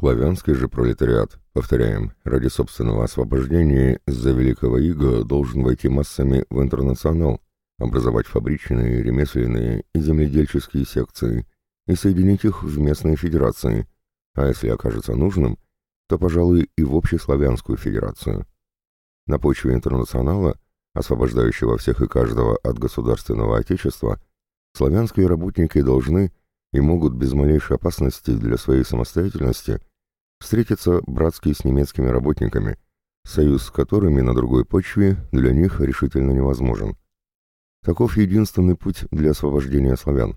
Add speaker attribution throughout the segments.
Speaker 1: Славянский же пролетариат, повторяем, ради собственного освобождения из-за великого ига должен войти массами в интернационал, образовать фабричные, ремесленные и земледельческие секции и соединить их в местные федерации, а если окажется нужным, то, пожалуй, и в общеславянскую федерацию. На почве интернационала, освобождающего всех и каждого от государственного отечества, славянские работники должны и могут без малейшей опасности для своей самостоятельности встретиться братски с немецкими работниками, союз с которыми на другой почве для них решительно невозможен. Таков единственный путь для освобождения славян.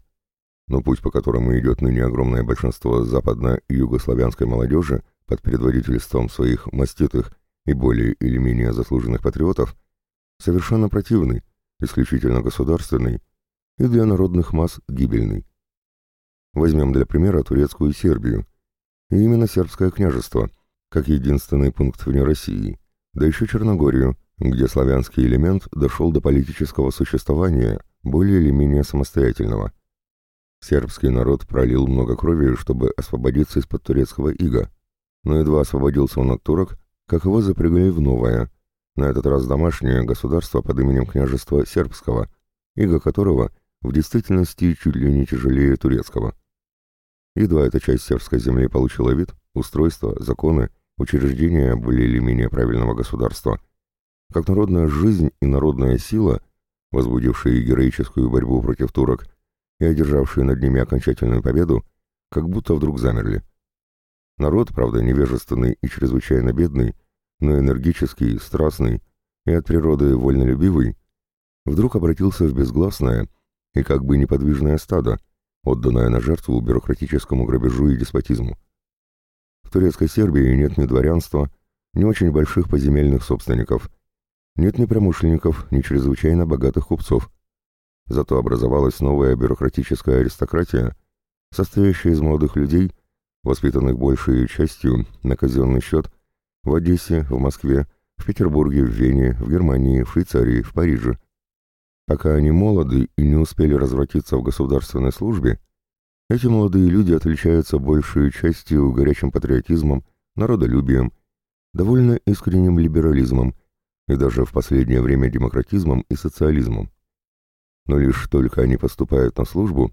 Speaker 1: Но путь, по которому идет ныне огромное большинство западно- и югославянской молодежи под предводительством своих маститых и более или менее заслуженных патриотов, совершенно противный, исключительно государственный и для народных масс гибельный. Возьмем для примера турецкую Сербию, и именно сербское княжество, как единственный пункт вне России, да еще Черногорию, где славянский элемент дошел до политического существования, более или менее самостоятельного. Сербский народ пролил много крови, чтобы освободиться из-под турецкого ига, но едва освободился он от турок, как его запрягли в новое, на этот раз домашнее государство под именем княжества сербского, иго которого в действительности чуть ли не тяжелее турецкого. Едва эта часть сербской земли получила вид, устройство, законы, учреждения более или менее правильного государства, как народная жизнь и народная сила, возбудившие героическую борьбу против турок и одержавшие над ними окончательную победу, как будто вдруг замерли. Народ, правда, невежественный и чрезвычайно бедный, но энергический, страстный и от природы вольнолюбивый, вдруг обратился в безгласное и как бы неподвижное стадо, отданная на жертву бюрократическому грабежу и деспотизму. В турецкой Сербии нет ни дворянства, ни очень больших поземельных собственников, нет ни промышленников, ни чрезвычайно богатых купцов. Зато образовалась новая бюрократическая аристократия, состоящая из молодых людей, воспитанных большей частью на казенный счет в Одессе, в Москве, в Петербурге, в Вене, в Германии, в Швейцарии, в Париже. Пока они молоды и не успели развратиться в государственной службе, эти молодые люди отличаются большей частью горячим патриотизмом, народолюбием, довольно искренним либерализмом и даже в последнее время демократизмом и социализмом. Но лишь только они поступают на службу,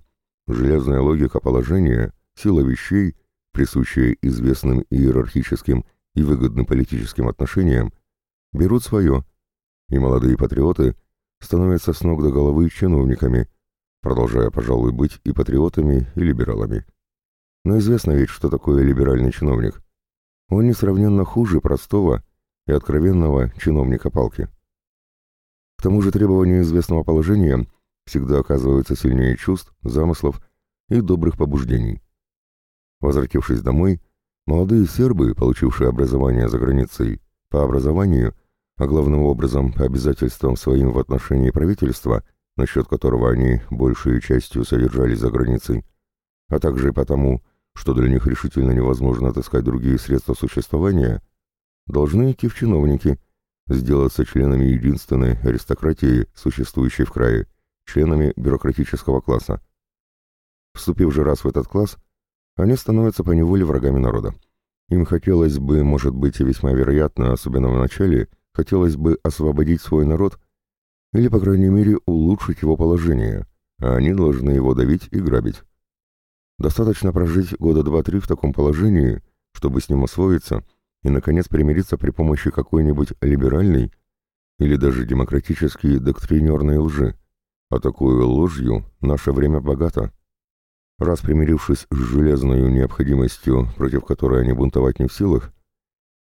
Speaker 1: железная логика положения, сила вещей, присущая известным иерархическим и выгодным политическим отношениям, берут свое, и молодые патриоты – становятся с ног до головы чиновниками, продолжая, пожалуй, быть и патриотами, и либералами. Но известно ведь, что такое либеральный чиновник. Он несравненно хуже простого и откровенного чиновника палки. К тому же требования известного положения всегда оказываются сильнее чувств, замыслов и добрых побуждений. Возвратившись домой, молодые сербы, получившие образование за границей, по образованию а главным образом по обязательствам своим в отношении правительства, насчет которого они большей частью содержались за границей, а также потому, что для них решительно невозможно отыскать другие средства существования, должны идти в чиновники, сделаться членами единственной аристократии, существующей в крае, членами бюрократического класса. Вступив же раз в этот класс, они становятся поневоле врагами народа. Им хотелось бы, может быть, и весьма вероятно, особенно в начале, хотелось бы освободить свой народ или, по крайней мере, улучшить его положение, а они должны его давить и грабить. Достаточно прожить года два-три в таком положении, чтобы с ним освоиться и, наконец, примириться при помощи какой-нибудь либеральной или даже демократической доктринерной лжи. А такой ложью наше время богато. Раз примирившись с железной необходимостью, против которой они бунтовать не в силах,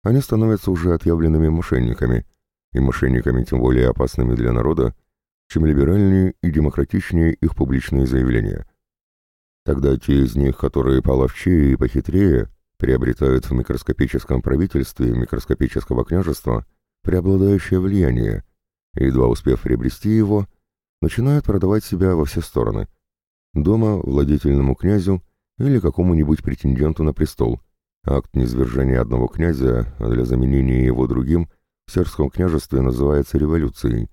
Speaker 1: они становятся уже отъявленными мошенниками, и мошенниками тем более опасными для народа, чем либеральнее и демократичнее их публичные заявления. Тогда те из них, которые половчее и похитрее, приобретают в микроскопическом правительстве микроскопического княжества преобладающее влияние, и, едва успев приобрести его, начинают продавать себя во все стороны. Дома владетельному князю или какому-нибудь претенденту на престол – Акт низвержения одного князя для заменения его другим в сербском княжестве называется революцией.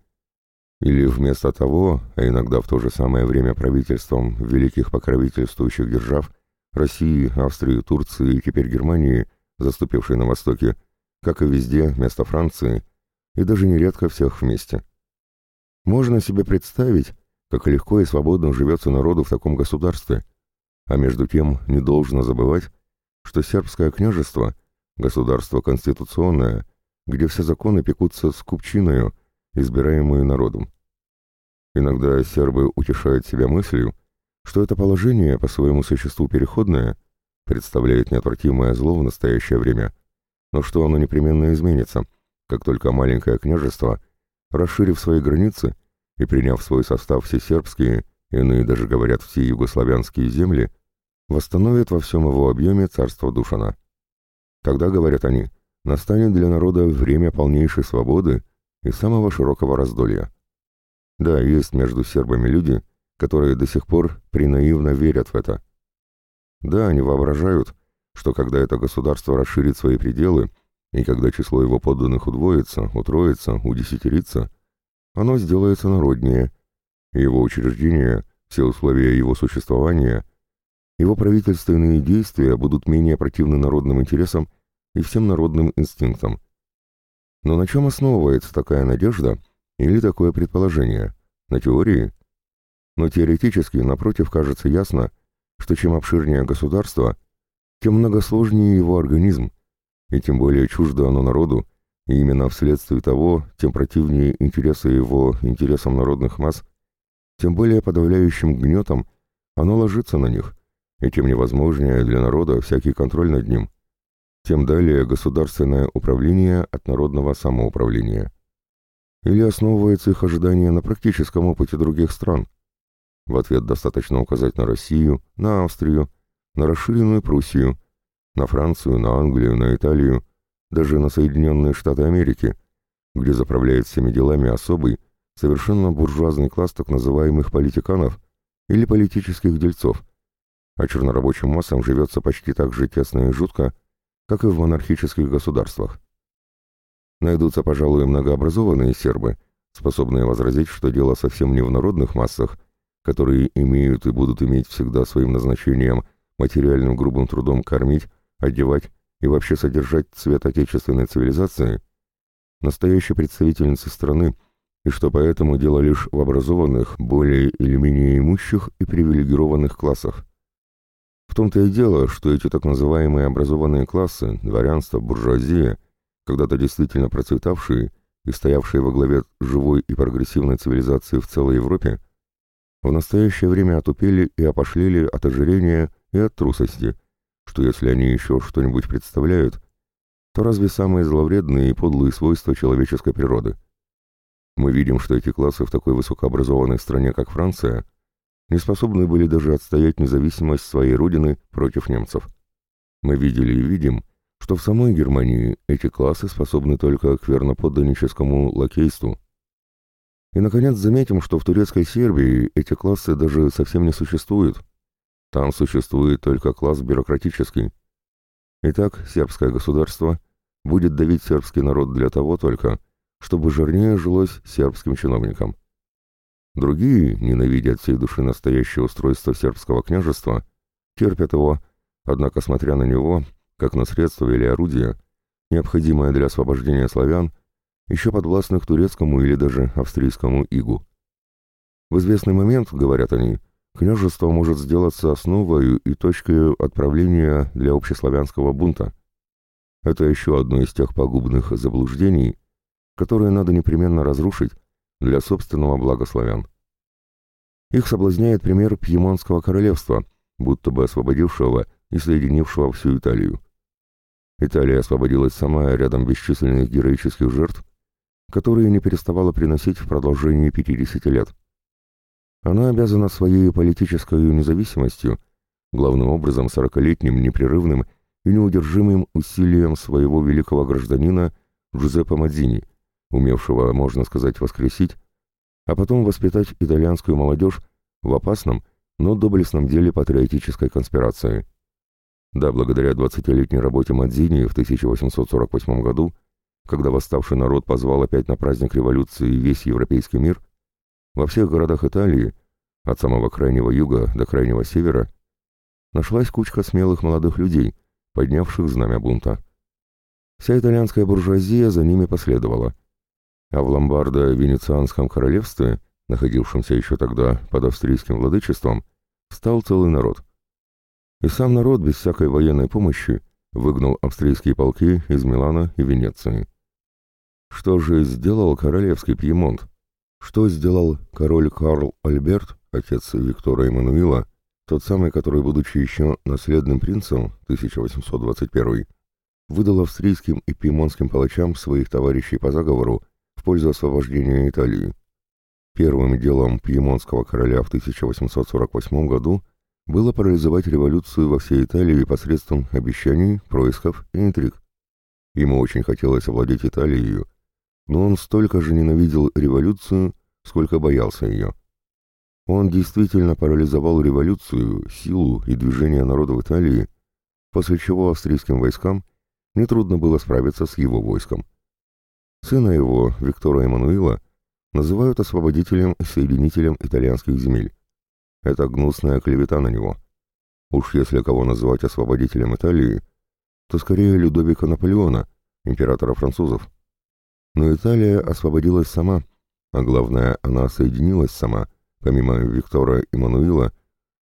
Speaker 1: Или вместо того, а иногда в то же самое время правительством великих покровительствующих держав, России, Австрии, Турции и теперь Германии, заступившей на Востоке, как и везде, вместо Франции, и даже нередко всех вместе. Можно себе представить, как легко и свободно живется народу в таком государстве, а между тем не должно забывать, что сербское княжество – государство конституционное, где все законы пекутся с купчиною, избираемую народом. Иногда сербы утешают себя мыслью, что это положение по своему существу переходное, представляет неотвратимое зло в настоящее время, но что оно непременно изменится, как только маленькое княжество, расширив свои границы и приняв в свой состав все сербские, иные даже говорят все югославянские земли, восстановит во всем его объеме царство Душана. Тогда, говорят они, настанет для народа время полнейшей свободы и самого широкого раздолья. Да, есть между сербами люди, которые до сих пор принаивно верят в это. Да, они воображают, что когда это государство расширит свои пределы, и когда число его подданных удвоится, утроится, удесятерится, оно сделается народнее, и его учреждения, все условия его существования, его правительственные действия будут менее противны народным интересам и всем народным инстинктам. Но на чем основывается такая надежда или такое предположение? На теории? Но теоретически, напротив, кажется ясно, что чем обширнее государство, тем многосложнее его организм, и тем более чуждо оно народу, и именно вследствие того, тем противнее интересы его интересам народных масс, тем более подавляющим гнетом оно ложится на них, и тем невозможнее для народа всякий контроль над ним, тем далее государственное управление от народного самоуправления. Или основывается их ожидание на практическом опыте других стран, в ответ достаточно указать на Россию, на Австрию, на расширенную Пруссию, на Францию, на Англию, на Италию, даже на Соединенные Штаты Америки, где заправляет всеми делами особый, совершенно буржуазный класс так называемых политиканов или политических дельцов, а чернорабочим массам живется почти так же тесно и жутко, как и в монархических государствах. Найдутся, пожалуй, многообразованные сербы, способные возразить, что дело совсем не в народных массах, которые имеют и будут иметь всегда своим назначением материальным грубым трудом кормить, одевать и вообще содержать цвет отечественной цивилизации, настоящей представительницы страны, и что поэтому дело лишь в образованных, более или менее имущих и привилегированных классах. Том-то и дело, что эти так называемые образованные классы, дворянство, буржуазия, когда-то действительно процветавшие и стоявшие во главе живой и прогрессивной цивилизации в целой Европе, в настоящее время отупели и опошлели от ожирения и от трусости, что если они еще что-нибудь представляют, то разве самые зловредные и подлые свойства человеческой природы? Мы видим, что эти классы в такой высокообразованной стране, как Франция, не способны были даже отстоять независимость своей родины против немцев. Мы видели и видим, что в самой Германии эти классы способны только к верноподданническому лакейству, и, наконец, заметим, что в турецкой Сербии эти классы даже совсем не существуют. Там существует только класс бюрократический. Итак, сербское государство будет давить сербский народ для того только, чтобы жирнее жилось сербским чиновникам. Другие, ненавидя от всей души настоящее устройство сербского княжества, терпят его, однако, смотря на него, как на средство или орудие, необходимое для освобождения славян, еще подвластных турецкому или даже австрийскому игу. В известный момент, говорят они, княжество может сделаться основой и точкой отправления для общеславянского бунта. Это еще одно из тех пагубных заблуждений, которые надо непременно разрушить для собственного блага славян. Их соблазняет пример Пьемонского королевства, будто бы освободившего и соединившего всю Италию. Италия освободилась сама рядом бесчисленных героических жертв, которые не переставала приносить в продолжении 50 лет. Она обязана своей политической независимостью, главным образом сорокалетним непрерывным и неудержимым усилием своего великого гражданина Джузеппе Мадзини, умевшего, можно сказать, воскресить, а потом воспитать итальянскую молодежь в опасном, но доблестном деле патриотической конспирации. Да, благодаря 20-летней работе Мадзини в 1848 году когда восставший народ позвал опять на праздник революции весь европейский мир, во всех городах Италии, от самого крайнего юга до крайнего севера, нашлась кучка смелых молодых людей, поднявших знамя бунта. Вся итальянская буржуазия за ними последовала. А в Ломбардо-Венецианском королевстве, находившемся еще тогда под австрийским владычеством, стал целый народ. И сам народ без всякой военной помощи выгнал австрийские полки из Милана и Венеции. Что же сделал королевский Пьемонт? Что сделал король Карл Альберт, отец Виктора Эммануила, тот самый, который, будучи еще наследным принцем, 1821 выдал австрийским и пьемонтским палачам своих товарищей по заговору пользу освобождения Италии. Первым делом пьемонтского короля в 1848 году было парализовать революцию во всей Италии посредством обещаний, происков и интриг. Ему очень хотелось овладеть Италией, но он столько же ненавидел революцию, сколько боялся ее. Он действительно парализовал революцию, силу и движение народа в Италии, после чего австрийским войскам нетрудно было справиться с его войском. Сына его, Виктора Эммануила, называют освободителем и соединителем итальянских земель. Это гнусная клевета на него. Уж если кого называть освободителем Италии, то скорее Людовика Наполеона, императора французов. Но Италия освободилась сама, а главное, она соединилась сама, помимо Виктора Эммануила,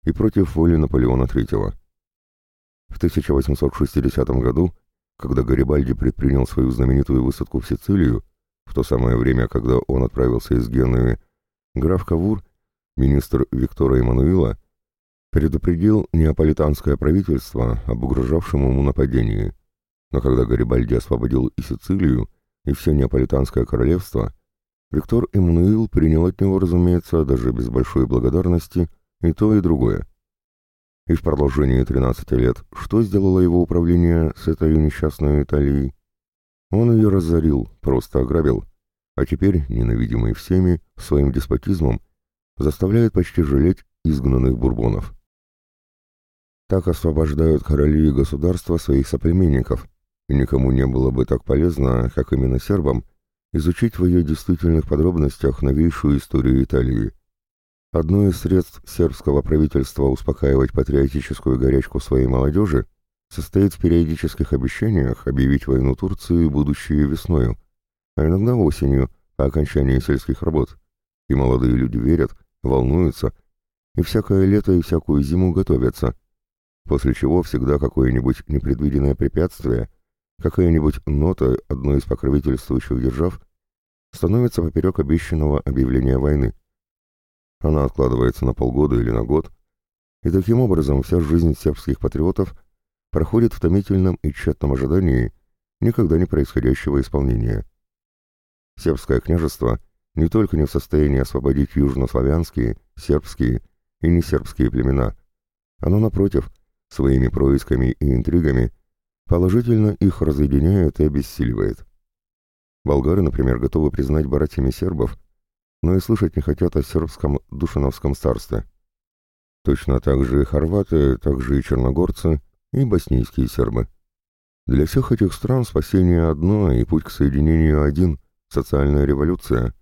Speaker 1: и против воли Наполеона III. В 1860 году, когда Гарибальди предпринял свою знаменитую высадку в Сицилию, в то самое время, когда он отправился из Генуи, граф Кавур, министр Виктора Эммануила, предупредил неаполитанское правительство об угрожавшем ему нападении. Но когда Гарибальди освободил и Сицилию, и все Неаполитанское королевство, Виктор Эммануил принял от него, разумеется, даже без большой благодарности, и то, и другое. И в продолжении 13 лет что сделало его управление с этой несчастной Италией? Он ее разорил, просто ограбил, а теперь, ненавидимый всеми, своим деспотизмом, заставляет почти жалеть изгнанных бурбонов. Так освобождают короли и государства своих соплеменников, и никому не было бы так полезно, как именно сербам, изучить в ее действительных подробностях новейшую историю Италии. Одно из средств сербского правительства успокаивать патриотическую горячку своей молодежи состоит в периодических обещаниях объявить войну Турции будущей весною, а иногда осенью, по окончании сельских работ. И молодые люди верят, волнуются, и всякое лето и всякую зиму готовятся, после чего всегда какое-нибудь непредвиденное препятствие – какая-нибудь нота одной из покровительствующих держав становится поперек обещанного объявления войны. Она откладывается на полгода или на год, и таким образом вся жизнь сербских патриотов проходит в томительном и тщетном ожидании никогда не происходящего исполнения. Сербское княжество не только не в состоянии освободить южнославянские, сербские и несербские племена, оно, напротив, своими происками и интригами положительно их разъединяет и обессиливает. Болгары, например, готовы признать братьями сербов, но и слышать не хотят о сербском Душановском царстве. Точно так же и хорваты, так же и черногорцы, и боснийские сербы. Для всех этих стран спасение одно и путь к соединению один – социальная революция,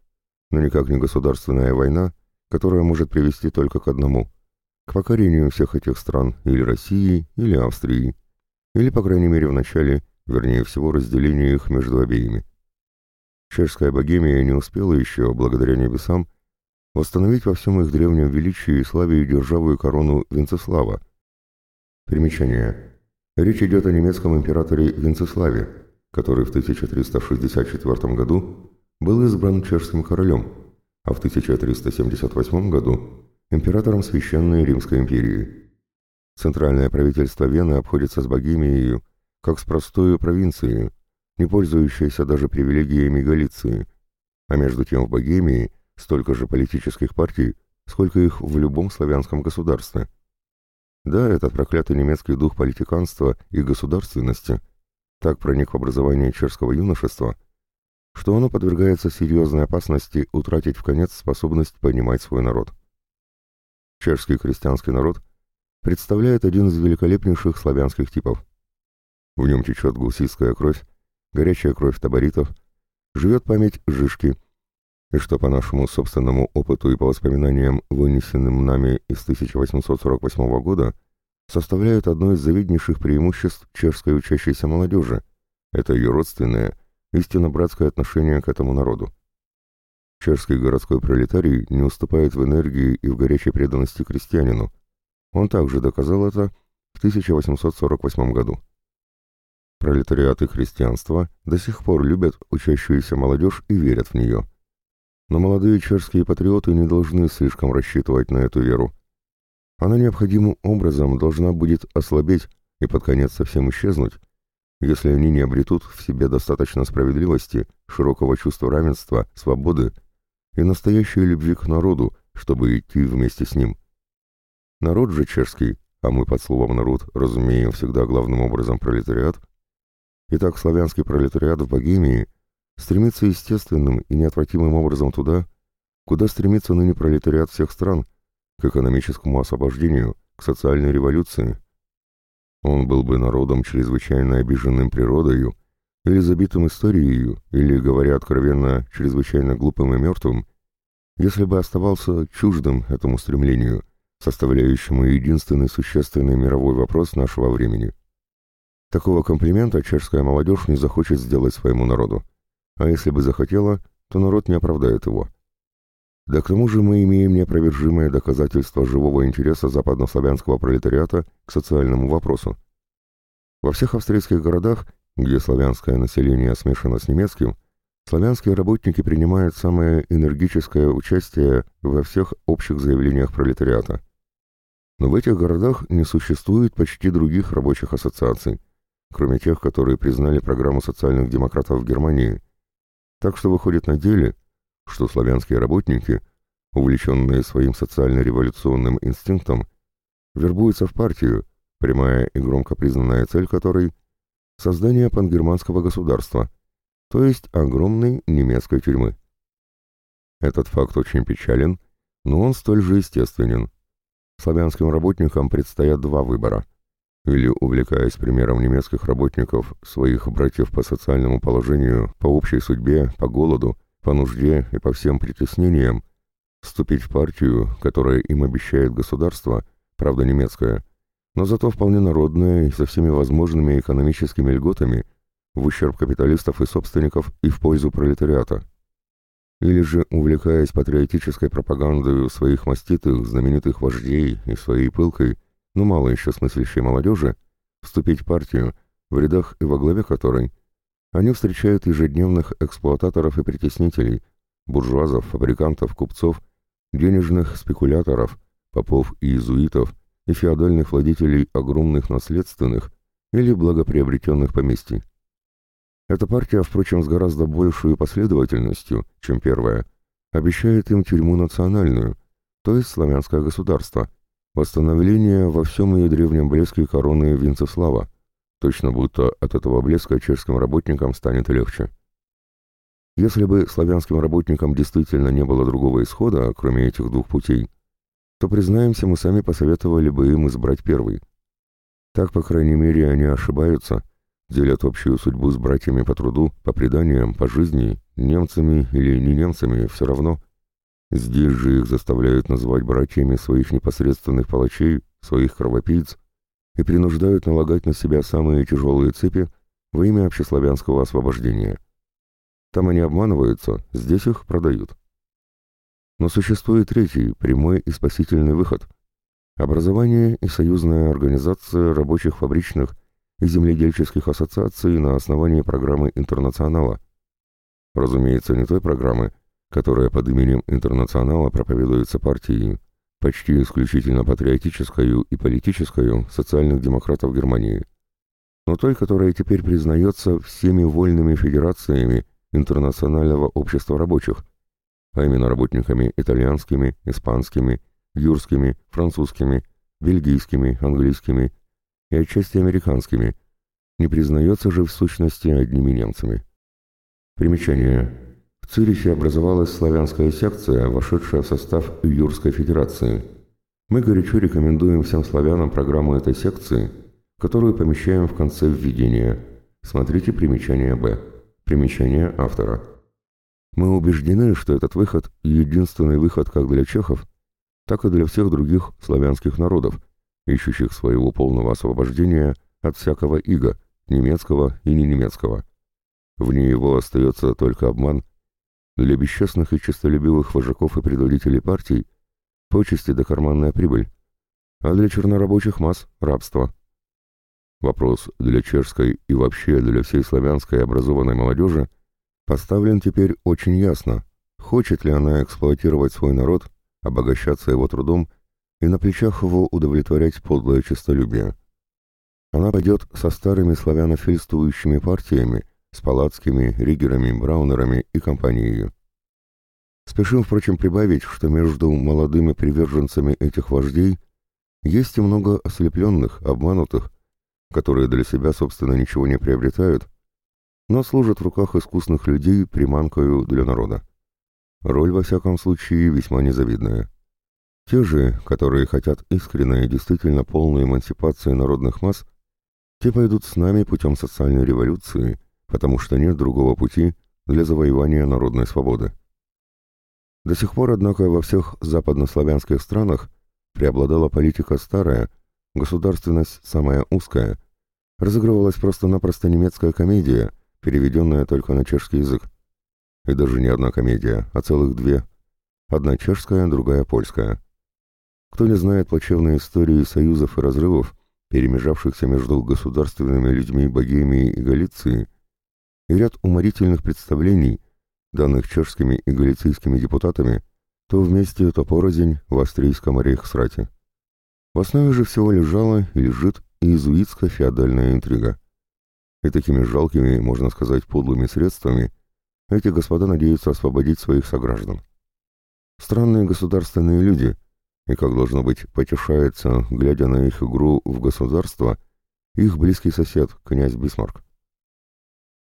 Speaker 1: но никак не государственная война, которая может привести только к одному – к покорению всех этих стран или России, или Австрии, или, по крайней мере, в начале, вернее всего, разделению их между обеими. Чешская богемия не успела еще, благодаря небесам, восстановить во всем их древнем величии и славе державу и корону Венцеслава. Примечание. Речь идет о немецком императоре Венцеславе, который в 1364 году был избран чешским королем, а в 1378 году императором Священной Римской империи. Центральное правительство Вены обходится с Богемией как с простой провинцией, не пользующейся даже привилегиями Галиции, а между тем в Богемии столько же политических партий, сколько их в любом славянском государстве. Да, этот проклятый немецкий дух политиканства и государственности так проник в образование чешского юношества, что оно подвергается серьезной опасности утратить в конец способность понимать свой народ. Чешский крестьянский народ представляет один из великолепнейших славянских типов. В нем течет гусистская кровь, горячая кровь таборитов, живет память Жишки, и что по нашему собственному опыту и по воспоминаниям, вынесенным нами из 1848 года, составляют одно из завиднейших преимуществ чешской учащейся молодежи. Это ее родственное, истинно братское отношение к этому народу. Чешский городской пролетарий не уступает в энергии и в горячей преданности крестьянину. Он также доказал это в 1848 году. Пролетариат и христианство до сих пор любят учащуюся молодежь и верят в нее. Но молодые чешские патриоты не должны слишком рассчитывать на эту веру. Она необходимым образом должна будет ослабеть и под конец совсем исчезнуть, если они не обретут в себе достаточно справедливости, широкого чувства равенства, свободы и настоящей любви к народу, чтобы идти вместе с ним. Народ же чешский, а мы под словом «народ» разумеем всегда главным образом пролетариат, итак, славянский пролетариат в Богемии стремится естественным и неотвратимым образом туда, куда стремится ныне пролетариат всех стран, к экономическому освобождению, к социальной революции. Он был бы народом чрезвычайно обиженным природою, или забитым историей, или, говоря откровенно, чрезвычайно глупым и мертвым, если бы оставался чуждым этому стремлению, составляющему единственный существенный мировой вопрос нашего времени. Такого комплимента чешская молодежь не захочет сделать своему народу, а если бы захотела, то народ не оправдает его. Да к тому же мы имеем неопровержимое доказательство живого интереса западнославянского пролетариата к социальному вопросу. Во всех австрийских городах где славянское население смешано с немецким, славянские работники принимают самое энергическое участие во всех общих заявлениях пролетариата. Но в этих городах не существует почти других рабочих ассоциаций, кроме тех, которые признали программу социальных демократов в Германии. Так что выходит на деле, что славянские работники, увлеченные своим социально-революционным инстинктом, вербуются в партию, прямая и громко признанная цель которой создание пангерманского государства, то есть огромной немецкой тюрьмы. Этот факт очень печален, но он столь же естественен. Славянским работникам предстоят два выбора. Или, увлекаясь примером немецких работников, своих братьев по социальному положению, по общей судьбе, по голоду, по нужде и по всем притеснениям, вступить в партию, которая им обещает государство, правда немецкое, но зато вполне народная и со всеми возможными экономическими льготами в ущерб капиталистов и собственников и в пользу пролетариата. Или же, увлекаясь патриотической пропагандой своих маститых, знаменитых вождей и своей пылкой, но мало еще смыслящей молодежи, вступить в партию, в рядах и во главе которой они встречают ежедневных эксплуататоров и притеснителей, буржуазов, фабрикантов, купцов, денежных спекуляторов, попов и иезуитов, и феодальных владетелей огромных наследственных или благоприобретенных поместий. Эта партия, впрочем, с гораздо большей последовательностью, чем первая, обещает им тюрьму национальную, то есть славянское государство, восстановление во всем ее древнем блеске короны Винцеслава, точно будто от этого блеска чешским работникам станет легче. Если бы славянским работникам действительно не было другого исхода, кроме этих двух путей, то, признаемся, мы сами посоветовали бы им избрать первый. Так, по крайней мере, они ошибаются, делят общую судьбу с братьями по труду, по преданиям, по жизни, немцами или не немцами, все равно. Здесь же их заставляют называть братьями своих непосредственных палачей, своих кровопийц, и принуждают налагать на себя самые тяжелые цепи во имя общеславянского освобождения. Там они обманываются, здесь их продают. Но существует третий, прямой и спасительный выход – образование и союзная организация рабочих фабричных и земледельческих ассоциаций на основании программы «Интернационала». Разумеется, не той программы, которая под именем «Интернационала» проповедуется партией, почти исключительно патриотическую и политическую социальных демократов Германии, но той, которая теперь признается всеми вольными федерациями Интернационального общества рабочих, а именно работниками итальянскими, испанскими, юрскими, французскими, бельгийскими, английскими и отчасти американскими, не признается же в сущности одними немцами. Примечание. В Цюрихе образовалась славянская секция, вошедшая в состав Юрской Федерации. Мы горячо рекомендуем всем славянам программу этой секции, которую помещаем в конце введения. Смотрите примечание «Б». Примечание автора. Мы убеждены, что этот выход – единственный выход как для чехов, так и для всех других славянских народов, ищущих своего полного освобождения от всякого ига, немецкого и не немецкого. Вне его остается только обман. Для бесчестных и честолюбивых вожаков и предводителей партий почести да карманная прибыль, а для чернорабочих масс – рабство. Вопрос для чешской и вообще для всей славянской образованной молодежи поставлен теперь очень ясно. Хочет ли она эксплуатировать свой народ, обогащаться его трудом и на плечах его удовлетворять подлое честолюбие? Она пойдет со старыми славянофильствующими партиями, с палацкими, ригерами, браунерами и компанией. Спешим, впрочем, прибавить, что между молодыми приверженцами этих вождей есть и много ослепленных, обманутых, которые для себя, собственно, ничего не приобретают, но служат в руках искусных людей приманкою для народа. Роль, во всяком случае, весьма незавидная. Те же, которые хотят искренней и действительно полной эмансипации народных масс, те пойдут с нами путем социальной революции, потому что нет другого пути для завоевания народной свободы. До сих пор, однако, во всех западнославянских странах преобладала политика старая, государственность самая узкая, разыгрывалась просто-напросто немецкая комедия, переведенная только на чешский язык. И даже не одна комедия, а целых две. Одна чешская, другая польская. Кто не знает плачевной истории союзов и разрывов, перемежавшихся между государственными людьми Богемии и Галиции, и ряд уморительных представлений, данных чешскими и галицийскими депутатами, то вместе, то порознь в австрийском рейхсрате. В основе же всего лежала и лежит иезуитская феодальная интрига. И такими жалкими, можно сказать, подлыми средствами эти господа надеются освободить своих сограждан. Странные государственные люди – и, как должно быть, потешается, глядя на их игру в государство, их близкий сосед, князь Бисмарк.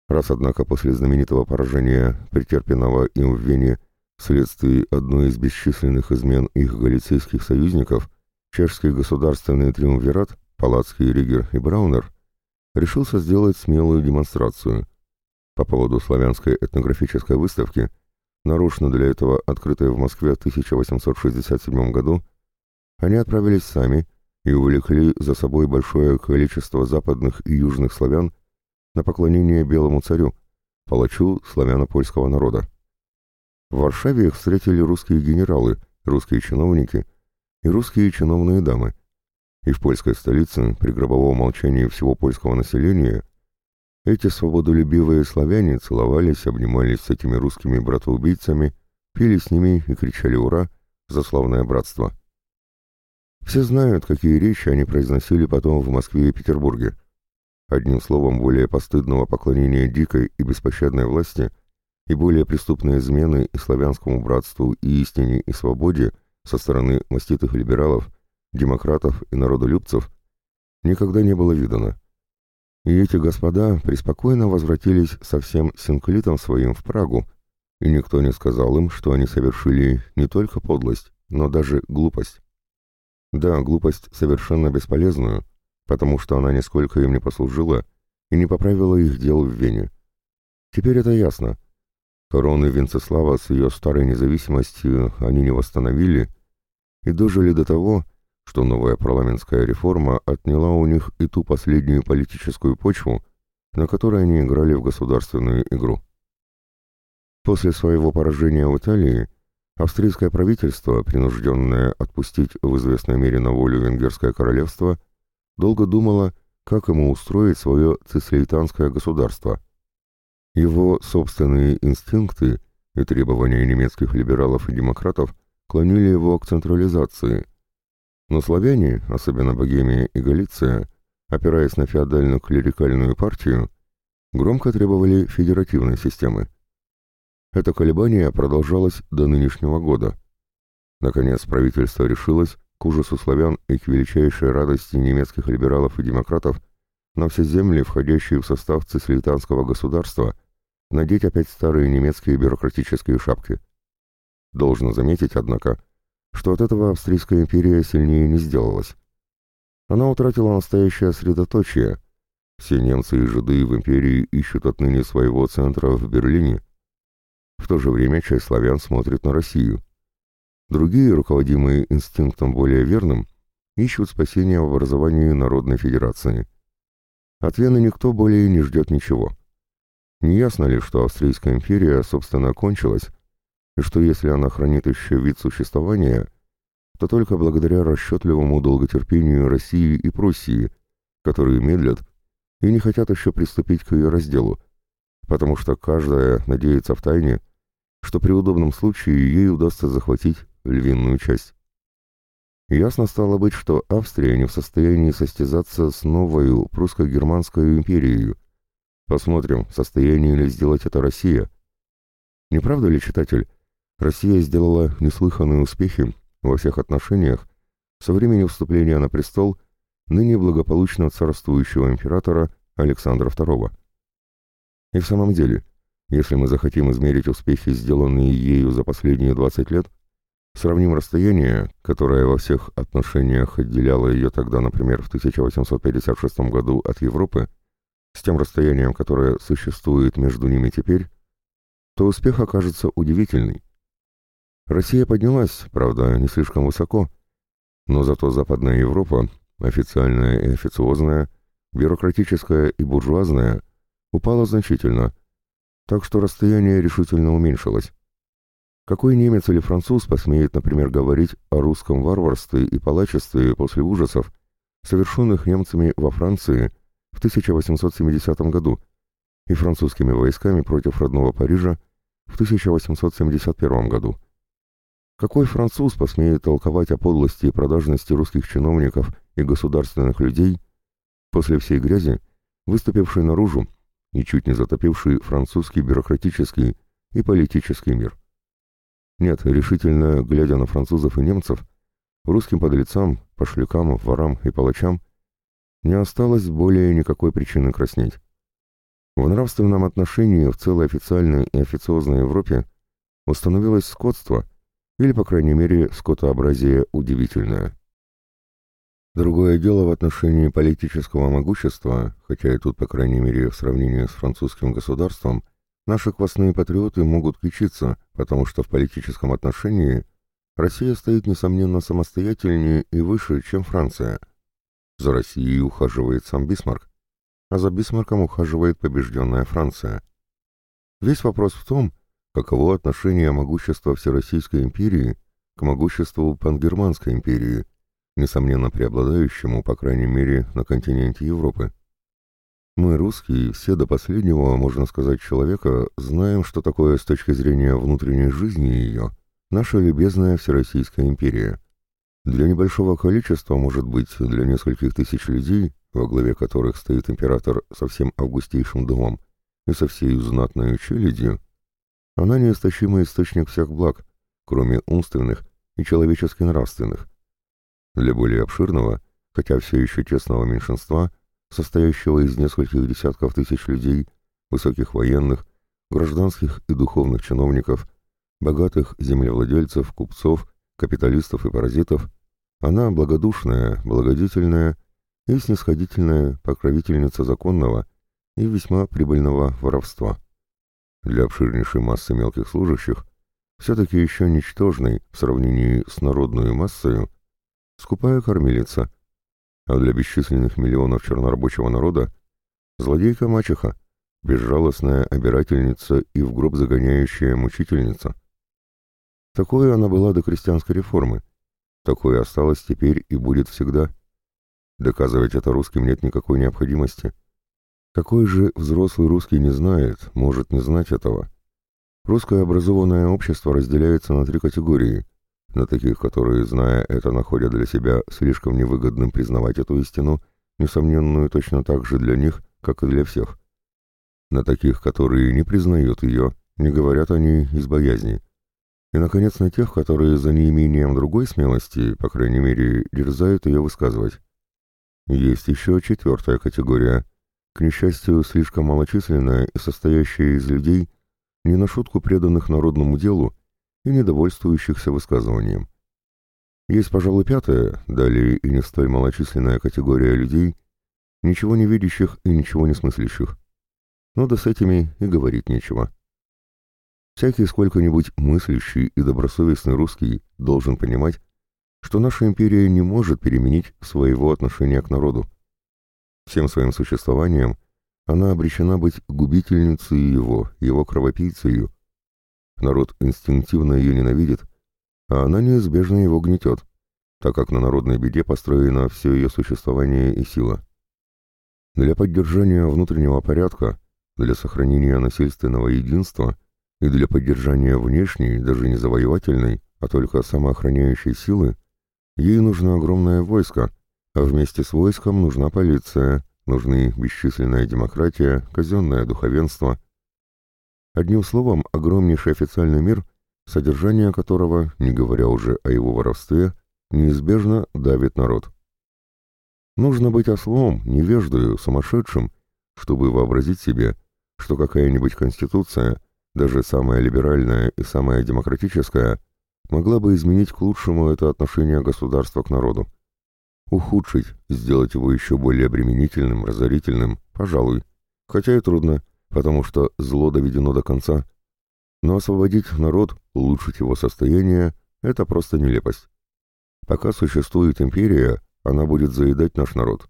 Speaker 1: Раз, однако, после знаменитого поражения, претерпенного им в Вене вследствие одной из бесчисленных измен их галицийских союзников, чешский государственный триумвират, Палацкий, Ригер и Браунер, решился сделать смелую демонстрацию. По поводу славянской этнографической выставки, нарочно для этого открытой в Москве в 1867 году, они отправились сами и увлекли за собой большое количество западных и южных славян на поклонение белому царю, палачу славяно-польского народа. В Варшаве их встретили русские генералы, русские чиновники и русские чиновные дамы. И в польской столице, при гробовом молчании всего польского населения, эти свободолюбивые славяне целовались, обнимались с этими русскими братоубийцами, пили с ними и кричали «Ура!» за славное братство. Все знают, какие речи они произносили потом в Москве и Петербурге. Одним словом, более постыдного поклонения дикой и беспощадной власти и более преступной измены и славянскому братству, и истине, и свободе со стороны маститых либералов, демократов и народолюбцев никогда не было видано. И эти господа преспокойно возвратились со всем синклитом своим в Прагу, и никто не сказал им, что они совершили не только подлость, но даже глупость. Да, глупость совершенно бесполезную, потому что она нисколько им не послужила и не поправила их дел в Вене. Теперь это ясно. Короны Венцеслава с ее старой независимостью они не восстановили и дожили до того, что новая парламентская реформа отняла у них и ту последнюю политическую почву, на которой они играли в государственную игру. После своего поражения в Италии Австрийское правительство, принужденное отпустить в известной мере на волю венгерское королевство, долго думало, как ему устроить свое цислейтанское государство. Его собственные инстинкты и требования немецких либералов и демократов клонили его к централизации. Но славяне, особенно Богемия и Галиция, опираясь на феодальную клерикальную партию, громко требовали федеративной системы. Это колебание продолжалось до нынешнего года. Наконец правительство решилось, к ужасу славян и к величайшей радости немецких либералов и демократов, на все земли, входящие в состав цислейтанского государства, надеть опять старые немецкие бюрократические шапки. Должно заметить, однако, что от этого Австрийская империя сильнее не сделалась. Она утратила настоящее средоточие. Все немцы и жиды в империи ищут отныне своего центра в Берлине, в то же время часть славян смотрит на Россию. Другие, руководимые инстинктом более верным, ищут спасения в образовании Народной Федерации. От Вены никто более не ждет ничего. Не ясно ли, что Австрийская империя, собственно, кончилась, и что если она хранит еще вид существования, то только благодаря расчетливому долготерпению России и Пруссии, которые медлят и не хотят еще приступить к ее разделу, потому что каждая надеется в тайне, что при удобном случае ей удастся захватить львиную часть. Ясно стало быть, что Австрия не в состоянии состязаться с новою прусско-германской империей. Посмотрим, в состоянии ли сделать это Россия. Не правда ли, читатель, Россия сделала неслыханные успехи во всех отношениях со времени вступления на престол ныне благополучно царствующего императора Александра II. И в самом деле, если мы захотим измерить успехи, сделанные ею за последние 20 лет, сравним расстояние, которое во всех отношениях отделяло ее тогда, например, в 1856 году от Европы, с тем расстоянием, которое существует между ними теперь, то успех окажется удивительный. Россия поднялась, правда, не слишком высоко, но зато Западная Европа, официальная и официозная, бюрократическая и буржуазная, упала значительно, так что расстояние решительно уменьшилось. Какой немец или француз посмеет, например, говорить о русском варварстве и палачестве после ужасов, совершенных немцами во Франции в 1870 году и французскими войсками против родного Парижа в 1871 году? Какой француз посмеет толковать о подлости и продажности русских чиновников и государственных людей после всей грязи, выступившей наружу и чуть не затопивший французский бюрократический и политический мир? Нет, решительно, глядя на французов и немцев, русским подлецам, пошлякам, ворам и палачам не осталось более никакой причины краснеть. В нравственном отношении в целой официальной и официозной Европе установилось скотство – или, по крайней мере, скотообразие удивительное. Другое дело в отношении политического могущества, хотя и тут, по крайней мере, в сравнении с французским государством, наши квасные патриоты могут кичиться, потому что в политическом отношении Россия стоит, несомненно, самостоятельнее и выше, чем Франция. За Россией ухаживает сам Бисмарк, а за Бисмарком ухаживает побежденная Франция. Весь вопрос в том, каково отношение могущества Всероссийской империи к могуществу Пангерманской империи, несомненно преобладающему, по крайней мере, на континенте Европы. Мы, русские, все до последнего, можно сказать, человека, знаем, что такое с точки зрения внутренней жизни ее наша любезная Всероссийская империя. Для небольшого количества, может быть, для нескольких тысяч людей, во главе которых стоит император со всем августейшим домом и со всей знатной челядью, она неистощимый источник всех благ, кроме умственных и человечески нравственных. Для более обширного, хотя все еще тесного меньшинства, состоящего из нескольких десятков тысяч людей, высоких военных, гражданских и духовных чиновников, богатых землевладельцев, купцов, капиталистов и паразитов, она благодушная, благодетельная и снисходительная покровительница законного и весьма прибыльного воровства. Для обширнейшей массы мелких служащих, все-таки еще ничтожной в сравнении с народной массою, скупая кормилица, а для бесчисленных миллионов чернорабочего народа злодейка-мачеха, безжалостная обирательница и в гроб загоняющая мучительница. Такое она была до крестьянской реформы, такое осталось теперь и будет всегда. Доказывать это русским нет никакой необходимости – какой же взрослый русский не знает, может не знать этого? Русское образованное общество разделяется на три категории. На таких, которые, зная это, находят для себя слишком невыгодным признавать эту истину, несомненную точно так же для них, как и для всех. На таких, которые не признают ее, не говорят они из боязни. И, наконец, на тех, которые за неимением другой смелости, по крайней мере, дерзают ее высказывать. Есть еще четвертая категория – к несчастью, слишком малочисленная и состоящая из людей, не на шутку преданных народному делу и недовольствующихся высказыванием. Есть, пожалуй, пятая, далее и не столь малочисленная категория людей, ничего не видящих и ничего не смыслящих. Но да с этими и говорить нечего. Всякий сколько-нибудь мыслящий и добросовестный русский должен понимать, что наша империя не может переменить своего отношения к народу. Всем своим существованием она обречена быть губительницей его, его кровопийцей. Народ инстинктивно ее ненавидит, а она неизбежно его гнетет, так как на народной беде построено все ее существование и сила. Для поддержания внутреннего порядка, для сохранения насильственного единства и для поддержания внешней, даже не завоевательной, а только самоохраняющей силы, ей нужно огромное войско, а вместе с войском нужна полиция, нужны бесчисленная демократия, казенное духовенство. Одним словом, огромнейший официальный мир, содержание которого, не говоря уже о его воровстве, неизбежно давит народ. Нужно быть ослом, невеждою, сумасшедшим, чтобы вообразить себе, что какая-нибудь конституция, даже самая либеральная и самая демократическая, могла бы изменить к лучшему это отношение государства к народу. Ухудшить, сделать его еще более обременительным, разорительным, пожалуй, хотя и трудно, потому что зло доведено до конца. Но освободить народ, улучшить его состояние – это просто нелепость. Пока существует империя, она будет заедать наш народ.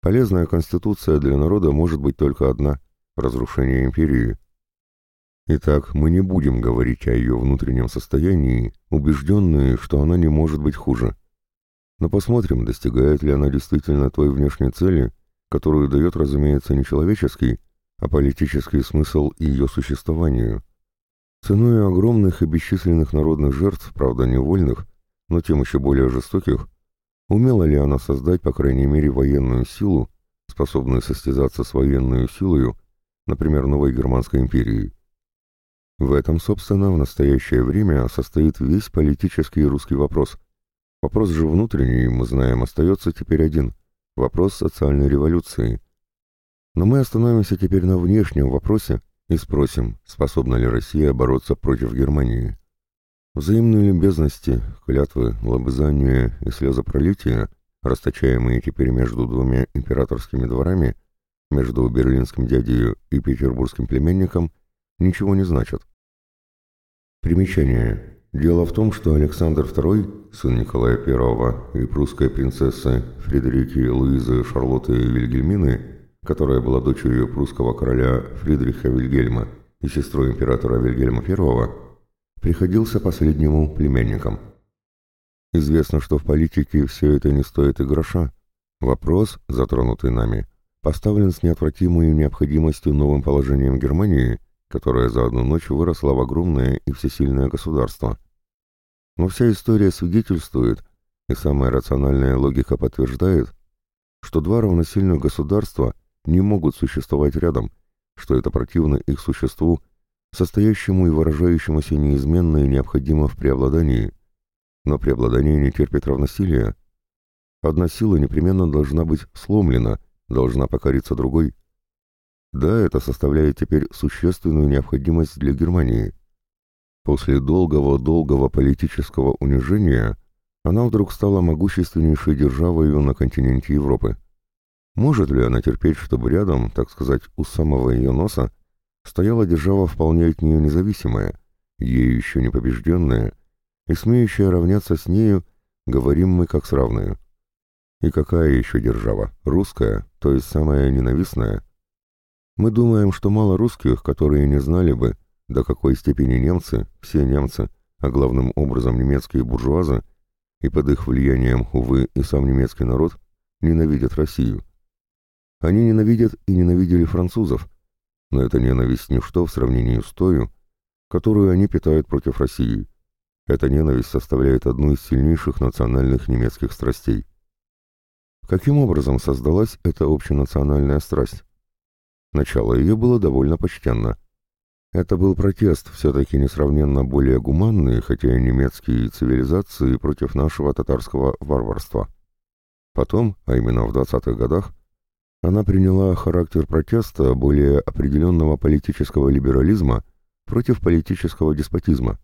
Speaker 1: Полезная конституция для народа может быть только одна – разрушение империи. Итак, мы не будем говорить о ее внутреннем состоянии, убежденные, что она не может быть хуже. Но посмотрим, достигает ли она действительно той внешней цели, которую дает, разумеется, не человеческий, а политический смысл ее существованию. Ценой огромных и бесчисленных народных жертв, правда невольных, но тем еще более жестоких, умела ли она создать, по крайней мере, военную силу, способную состязаться с военной силой, например, новой Германской империи. В этом, собственно, в настоящее время состоит весь политический русский вопрос. Вопрос же внутренний, мы знаем, остается теперь один – вопрос социальной революции. Но мы остановимся теперь на внешнем вопросе и спросим, способна ли Россия бороться против Германии. Взаимные любезности, клятвы, лобызания и слезопролития, расточаемые теперь между двумя императорскими дворами, между берлинским дядей и петербургским племенником, ничего не значат. Примечание. Дело в том, что Александр II, сын Николая I и прусской принцессы Фредерики Луизы Шарлотты Вильгельмины, которая была дочерью прусского короля Фридриха Вильгельма и сестрой императора Вильгельма I, приходился последнему племянником. Известно, что в политике все это не стоит и гроша. Вопрос, затронутый нами, поставлен с неотвратимой необходимостью новым положением Германии, которая за одну ночь выросла в огромное и всесильное государство. Но вся история свидетельствует, и самая рациональная логика подтверждает, что два равносильных государства не могут существовать рядом, что это противно их существу состоящему и выражающемуся неизменно и необходимо в преобладании, но преобладание не терпит равносилия. Одна сила непременно должна быть сломлена, должна покориться другой. Да, это составляет теперь существенную необходимость для Германии. После долгого-долгого политического унижения она вдруг стала могущественнейшей державой на континенте Европы. Может ли она терпеть, чтобы рядом, так сказать, у самого ее носа, стояла держава вполне от нее независимая, ею еще не побежденная, и смеющая равняться с нею, говорим мы как с равную. И какая еще держава? Русская, то есть самая ненавистная? Мы думаем, что мало русских, которые не знали бы, до какой степени немцы, все немцы, а главным образом немецкие буржуазы, и под их влиянием, увы, и сам немецкий народ, ненавидят Россию. Они ненавидят и ненавидели французов, но эта ненависть ничто в сравнении с тою, которую они питают против России. Эта ненависть составляет одну из сильнейших национальных немецких страстей. Каким образом создалась эта общенациональная страсть? Начало ее было довольно почтенно. Это был протест все-таки несравненно более гуманный, хотя и немецкие цивилизации против нашего татарского варварства. Потом, а именно в 20-х годах, она приняла характер протеста более определенного политического либерализма против политического деспотизма.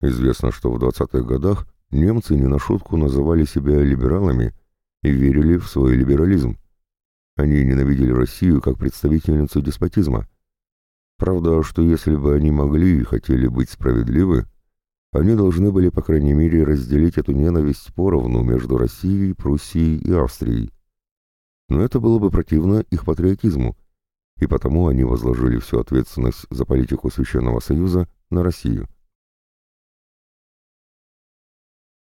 Speaker 1: Известно, что в 20-х годах немцы не на шутку называли себя либералами и верили в свой либерализм. Они ненавидели Россию как представительницу деспотизма. Правда, что если бы они могли и хотели быть справедливы, они должны были, по крайней мере, разделить эту ненависть поровну между Россией, Пруссией и Австрией. Но это было бы противно их патриотизму, и потому они возложили всю ответственность за политику Священного Союза на Россию.